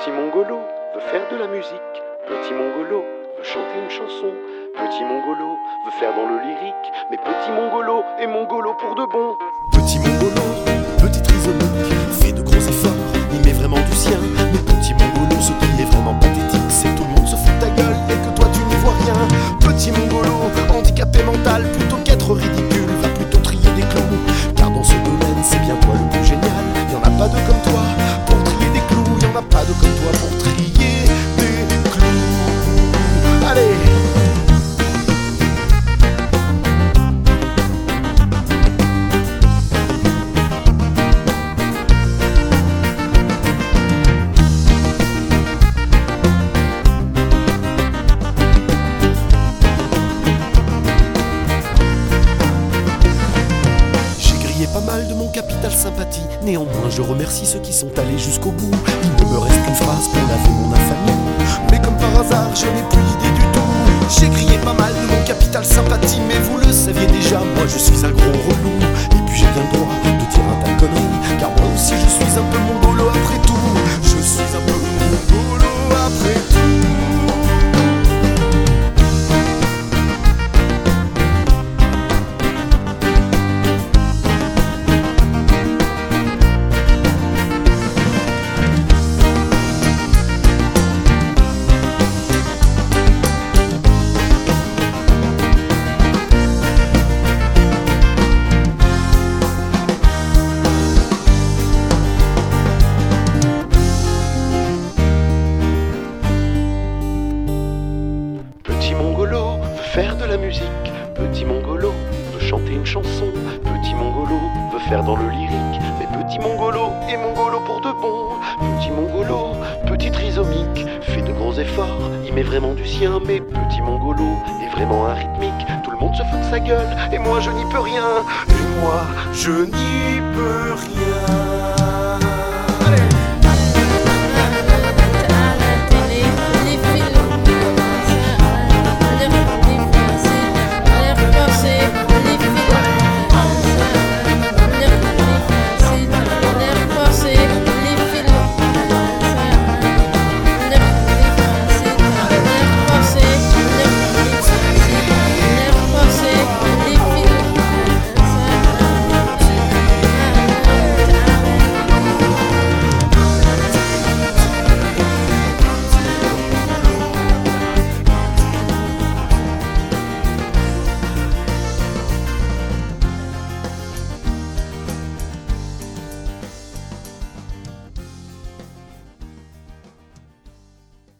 Petit mongolo veut faire de la musique. Petit mongolo veut chanter une chanson. Petit mongolo veut faire dans le lyrique. Mais petit mongolo est mongolo pour de bon. Petit mongolo, pas mal de mon capital sympathie. Néanmoins, je remercie ceux qui sont allés jusqu'au bout. Il ne me reste qu'une phrase pour laver mon infamie. Mais comme par hasard, je n'ai plus l'idée du tout. J'ai grillé pas mal de mon capital sympathie, mais vous le saviez déjà, moi je suis un gros relou. Et puis j'ai bien droit faire de la musique. Petit mongolo veut chanter une chanson. Petit mongolo veut faire dans le lyrique. Mais petit mongolo est mongolo pour de bon. Petit mongolo, petit trisomique, fait de gros efforts. Il met vraiment du sien. Mais petit mongolo est vraiment arythmique. Tout le monde se fout de sa gueule. Et moi je n'y peux rien. Et moi je n'y peux rien.